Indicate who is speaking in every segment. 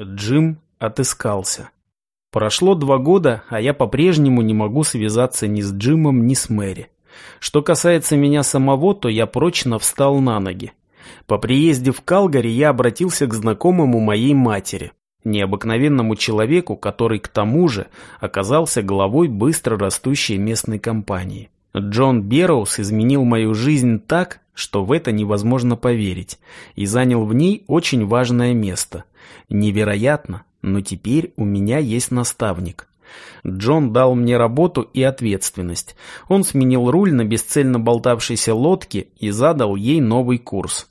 Speaker 1: Джим отыскался. Прошло два года, а я по-прежнему не могу связаться ни с Джимом, ни с Мэри. Что касается меня самого, то я прочно встал на ноги. По приезде в Калгари я обратился к знакомому моей матери, необыкновенному человеку, который к тому же оказался главой быстро растущей местной компании. Джон Берроуз изменил мою жизнь так, что в это невозможно поверить, и занял в ней очень важное место. Невероятно, но теперь у меня есть наставник. Джон дал мне работу и ответственность. Он сменил руль на бесцельно болтавшейся лодке и задал ей новый курс.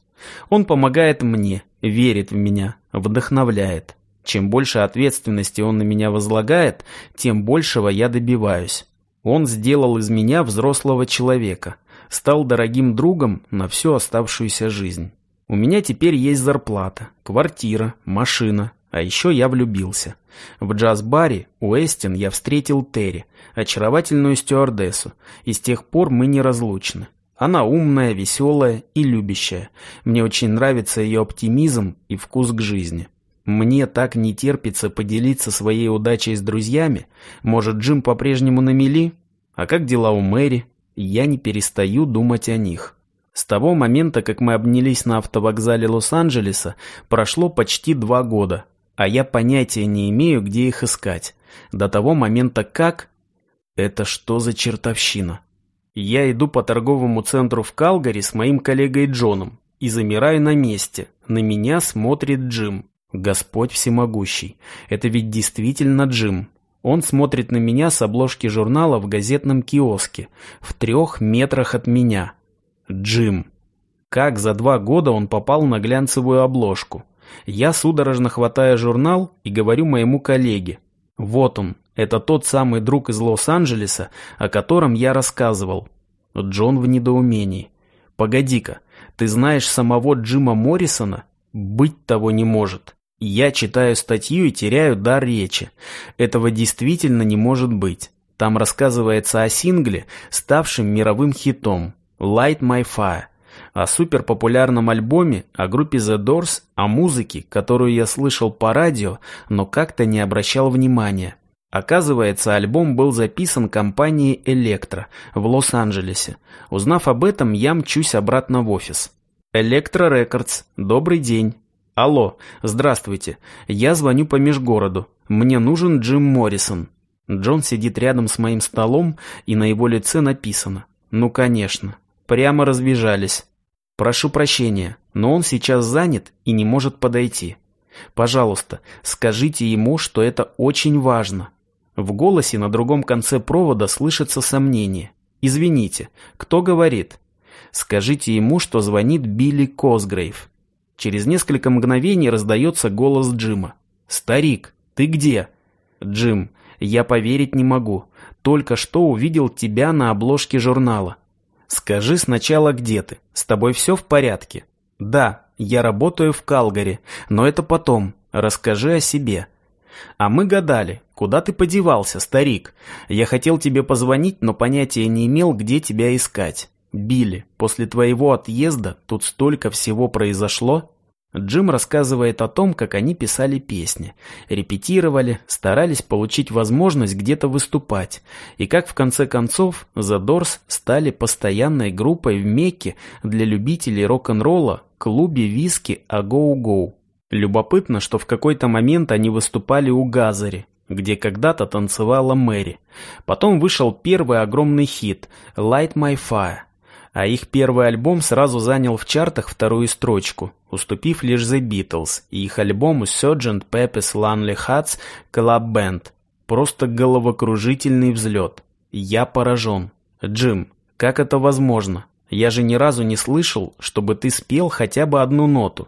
Speaker 1: Он помогает мне, верит в меня, вдохновляет. Чем больше ответственности он на меня возлагает, тем большего я добиваюсь. Он сделал из меня взрослого человека, стал дорогим другом на всю оставшуюся жизнь. У меня теперь есть зарплата, квартира, машина, а еще я влюбился. В джаз-баре у Эстин я встретил Терри, очаровательную стюардессу, и с тех пор мы неразлучны. Она умная, веселая и любящая. Мне очень нравится ее оптимизм и вкус к жизни. Мне так не терпится поделиться своей удачей с друзьями. Может, Джим по-прежнему на мели? А как дела у Мэри? Я не перестаю думать о них. С того момента, как мы обнялись на автовокзале Лос-Анджелеса, прошло почти два года, а я понятия не имею, где их искать. До того момента как... Это что за чертовщина? Я иду по торговому центру в Калгари с моим коллегой Джоном и замираю на месте. На меня смотрит Джим. Господь всемогущий. Это ведь действительно Джим. Он смотрит на меня с обложки журнала в газетном киоске, в трех метрах от меня. Джим. Как за два года он попал на глянцевую обложку? Я судорожно хватаю журнал и говорю моему коллеге. Вот он, это тот самый друг из Лос-Анджелеса, о котором я рассказывал. Джон в недоумении. Погоди-ка, ты знаешь самого Джима Моррисона? Быть того не может. Я читаю статью и теряю дар речи. Этого действительно не может быть. Там рассказывается о сингле, ставшем мировым хитом «Light My Fire», о суперпопулярном альбоме, о группе The Doors, о музыке, которую я слышал по радио, но как-то не обращал внимания. Оказывается, альбом был записан компанией Electro в Лос-Анджелесе. Узнав об этом, я мчусь обратно в офис. Electro Records, добрый день. «Алло, здравствуйте. Я звоню по межгороду. Мне нужен Джим Моррисон». Джон сидит рядом с моим столом, и на его лице написано. «Ну, конечно. Прямо разбежались. Прошу прощения, но он сейчас занят и не может подойти. Пожалуйста, скажите ему, что это очень важно». В голосе на другом конце провода слышится сомнение. «Извините, кто говорит?» «Скажите ему, что звонит Билли Косгрейв». Через несколько мгновений раздается голос Джима. «Старик, ты где?» «Джим, я поверить не могу. Только что увидел тебя на обложке журнала. Скажи сначала, где ты? С тобой все в порядке?» «Да, я работаю в Калгари, но это потом. Расскажи о себе». «А мы гадали, куда ты подевался, старик? Я хотел тебе позвонить, но понятия не имел, где тебя искать. Билли, после твоего отъезда тут столько всего произошло?» Джим рассказывает о том, как они писали песни, репетировали, старались получить возможность где-то выступать, и как в конце концов The Doors стали постоянной группой в Мекке для любителей рок-н-ролла, клубе виски «А Go Go». Любопытно, что в какой-то момент они выступали у Газари, где когда-то танцевала Мэри. Потом вышел первый огромный хит «Light My Fire», а их первый альбом сразу занял в чартах вторую строчку, уступив лишь The Beatles и их альбому Sgt. Pepper's Lonely Hearts Club Band. Просто головокружительный взлет. Я поражен. Джим, как это возможно? Я же ни разу не слышал, чтобы ты спел хотя бы одну ноту.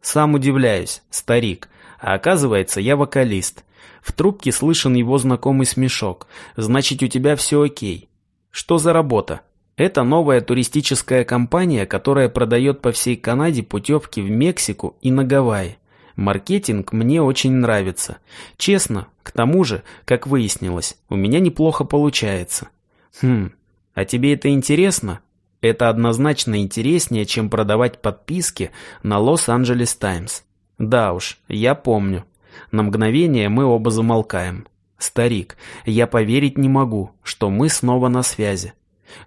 Speaker 1: Сам удивляюсь, старик. А оказывается, я вокалист. В трубке слышен его знакомый смешок. Значит, у тебя все окей. Что за работа? Это новая туристическая компания, которая продает по всей Канаде путевки в Мексику и на Гавайи. Маркетинг мне очень нравится. Честно, к тому же, как выяснилось, у меня неплохо получается. Хм, а тебе это интересно? Это однозначно интереснее, чем продавать подписки на Лос-Анджелес Таймс. Да уж, я помню. На мгновение мы оба замолкаем. Старик, я поверить не могу, что мы снова на связи.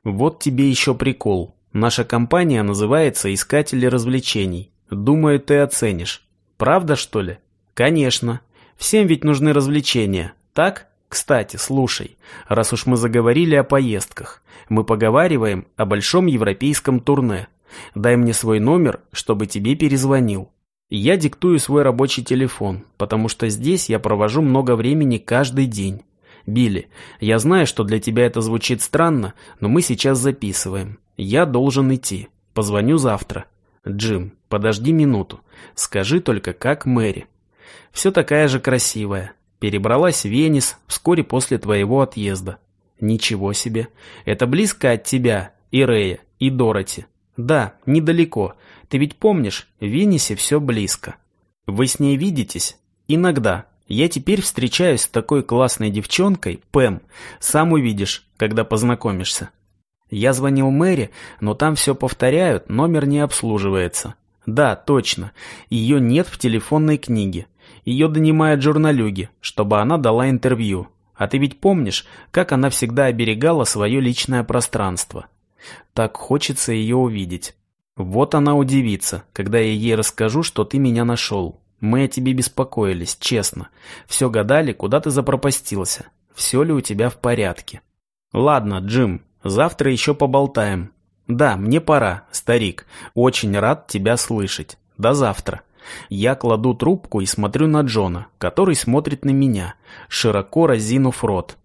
Speaker 1: Вот тебе еще прикол. Наша компания называется «Искатели развлечений». Думаю, ты оценишь. Правда, что ли? Конечно. Всем ведь нужны развлечения, так? Кстати, слушай, раз уж мы заговорили о поездках, мы поговариваем о большом европейском турне. Дай мне свой номер, чтобы тебе перезвонил. Я диктую свой рабочий телефон, потому что здесь я провожу много времени каждый день. Билли, я знаю, что для тебя это звучит странно, но мы сейчас записываем. Я должен идти. Позвоню завтра. Джим, подожди минуту. Скажи только, как Мэри. Все такая же красивая. Перебралась в Венес вскоре после твоего отъезда. Ничего себе. Это близко от тебя, и Рея, и Дороти. Да, недалеко. Ты ведь помнишь, в Венесе все близко. Вы с ней видитесь? Иногда. Я теперь встречаюсь с такой классной девчонкой, Пэм. Сам увидишь, когда познакомишься. Я звонил Мэри, но там все повторяют, номер не обслуживается. Да, точно. Ее нет в телефонной книге. Ее донимают журналюги, чтобы она дала интервью. А ты ведь помнишь, как она всегда оберегала свое личное пространство? Так хочется ее увидеть. Вот она удивится, когда я ей расскажу, что ты меня нашел. Мы о тебе беспокоились, честно. Все гадали, куда ты запропастился. Все ли у тебя в порядке? Ладно, Джим, завтра еще поболтаем. Да, мне пора, старик. Очень рад тебя слышать. До завтра. Я кладу трубку и смотрю на Джона, который смотрит на меня, широко разинув рот.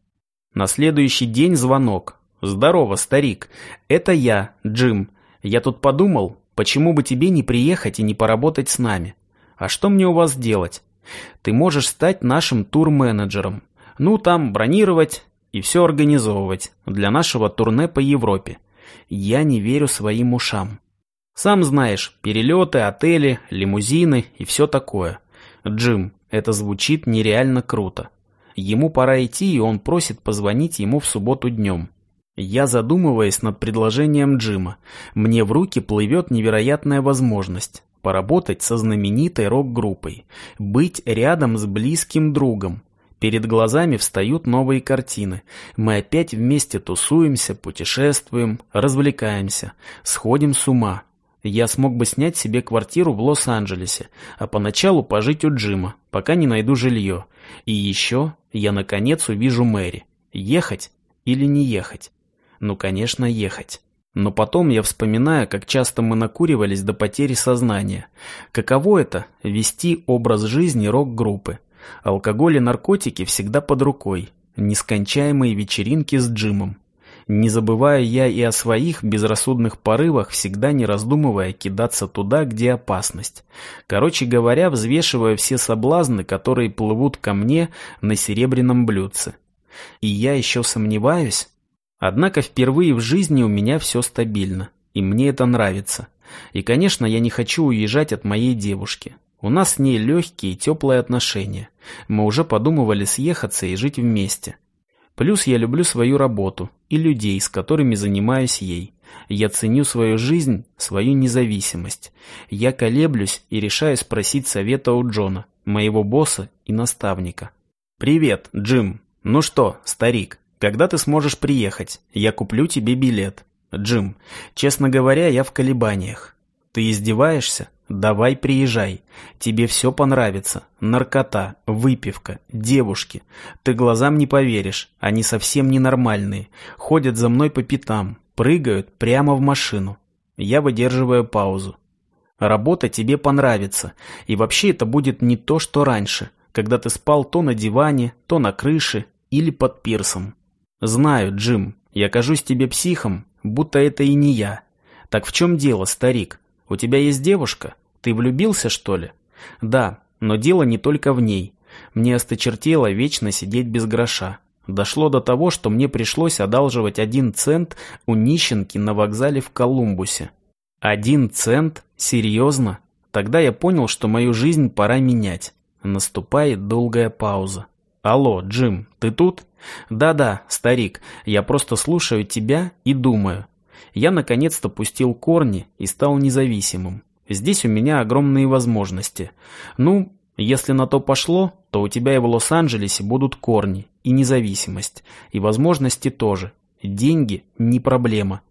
Speaker 1: На следующий день звонок. «Здорово, старик. Это я, Джим. Я тут подумал, почему бы тебе не приехать и не поработать с нами? А что мне у вас делать? Ты можешь стать нашим тур-менеджером. Ну, там, бронировать и все организовывать для нашего турне по Европе. Я не верю своим ушам. Сам знаешь, перелеты, отели, лимузины и все такое. Джим, это звучит нереально круто. Ему пора идти, и он просит позвонить ему в субботу днем. Я задумываясь над предложением Джима. Мне в руки плывет невероятная возможность поработать со знаменитой рок-группой, быть рядом с близким другом. Перед глазами встают новые картины. Мы опять вместе тусуемся, путешествуем, развлекаемся, сходим с ума. Я смог бы снять себе квартиру в Лос-Анджелесе, а поначалу пожить у Джима, пока не найду жилье. И еще я наконец увижу Мэри. Ехать или не ехать? Ну, конечно, ехать. Но потом я вспоминаю, как часто мы накуривались до потери сознания. Каково это – вести образ жизни рок-группы? Алкоголь и наркотики всегда под рукой. Нескончаемые вечеринки с Джимом. Не забывая я и о своих безрассудных порывах, всегда не раздумывая кидаться туда, где опасность. Короче говоря, взвешивая все соблазны, которые плывут ко мне на серебряном блюдце. И я еще сомневаюсь? Однако впервые в жизни у меня все стабильно, и мне это нравится. И, конечно, я не хочу уезжать от моей девушки. У нас с ней легкие и теплые отношения. Мы уже подумывали съехаться и жить вместе. Плюс я люблю свою работу и людей, с которыми занимаюсь ей. Я ценю свою жизнь, свою независимость. Я колеблюсь и решаю спросить совета у Джона, моего босса и наставника. «Привет, Джим. Ну что, старик, когда ты сможешь приехать? Я куплю тебе билет». «Джим, честно говоря, я в колебаниях. Ты издеваешься? Давай приезжай. Тебе все понравится. Наркота, выпивка, девушки. Ты глазам не поверишь. Они совсем ненормальные. Ходят за мной по пятам. Прыгают прямо в машину. Я выдерживаю паузу. Работа тебе понравится. И вообще это будет не то, что раньше. Когда ты спал то на диване, то на крыше или под пирсом. Знаю, Джим, я кажусь тебе психом, будто это и не я. Так в чем дело, старик? «У тебя есть девушка? Ты влюбился, что ли?» «Да, но дело не только в ней. Мне осточертело вечно сидеть без гроша. Дошло до того, что мне пришлось одалживать один цент у нищенки на вокзале в Колумбусе. Один цент? Серьезно? Тогда я понял, что мою жизнь пора менять. Наступает долгая пауза. «Алло, Джим, ты тут?» «Да-да, старик, я просто слушаю тебя и думаю я наконец-то пустил корни и стал независимым. Здесь у меня огромные возможности. Ну, Если на то пошло, то у тебя и в Лос-Анджелесе будут корни, и независимость, и возможности тоже. Деньги – не проблема.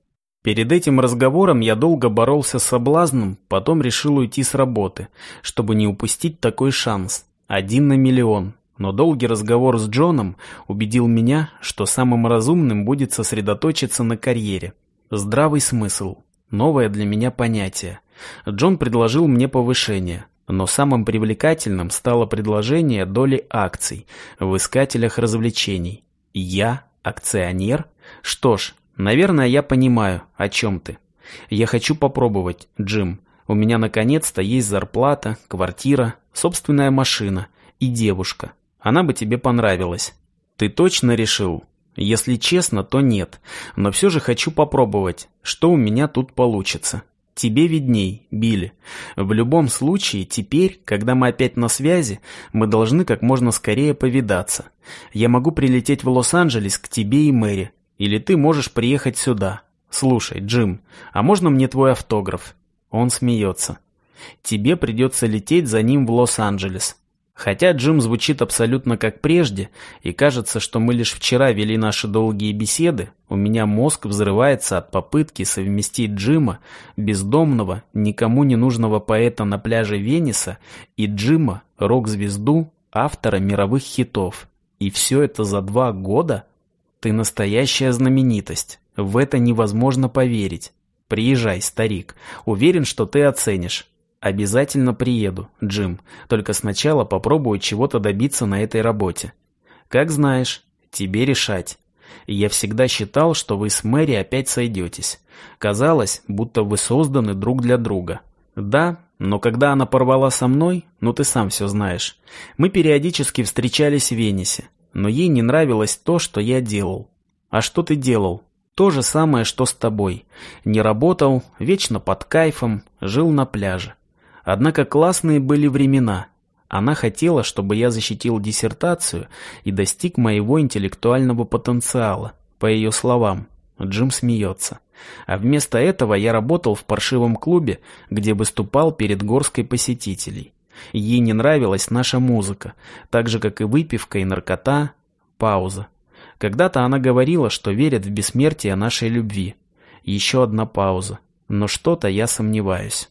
Speaker 1: Перед этим разговором я долго боролся с соблазном, потом решил уйти с работы, чтобы не упустить такой шанс. Один на миллион. Но долгий разговор с Джоном убедил меня, что самым разумным будет сосредоточиться на карьере. Здравый смысл. Новое для меня понятие. Джон предложил мне повышение – но самым привлекательным стало предложение доли акций в искателях развлечений. Я акционер? Что ж, наверное, я понимаю, о чем ты. Я хочу попробовать, Джим. У меня наконец-то есть зарплата, квартира, собственная машина и девушка. Она бы тебе понравилась. Ты точно решил? Если честно, то нет. Но все же хочу попробовать, что у меня тут получится. Тебе видней, Билли. В любом случае, теперь, когда мы опять на связи, мы должны как можно скорее повидаться. Я могу прилететь в Лос-Анджелес к тебе и Мэри. Или ты можешь приехать сюда. Слушай, Джим, а можно мне твой автограф? Он смеется. Тебе придется лететь за ним в Лос-Анджелес. Хотя Джим звучит абсолютно как прежде, и кажется, что мы лишь вчера вели наши долгие беседы, у меня мозг взрывается от попытки совместить Джима, бездомного, никому не нужного поэта на пляже Вениса, и Джима, рок-звезду, автора мировых хитов. И все это за два года? Ты настоящая знаменитость. В это невозможно поверить. Приезжай, старик. Уверен, что ты оценишь. Обязательно приеду, Джим. Только сначала попробую чего-то добиться на этой работе. Как знаешь, тебе решать. Я всегда считал, что вы с Мэри опять сойдетесь. Казалось, будто вы созданы друг для друга. Да, но когда она порвала со мной, ну ты сам все знаешь, мы периодически встречались в Венесе, но ей не нравилось то, что я делал. А что ты делал? То же самое, что с тобой. Не работал, вечно под кайфом, жил на пляже. Однако классные были времена. Она хотела, чтобы я защитил диссертацию и достиг моего интеллектуального потенциала, по ее словам. Джим смеется. А вместо этого я работал в паршивом клубе, где выступал перед горской посетителей. Ей не нравилась наша музыка, так же, как и выпивка и наркота. Пауза. Когда-то она говорила, что верит в бессмертие нашей любви. Еще одна пауза. Но что-то я сомневаюсь.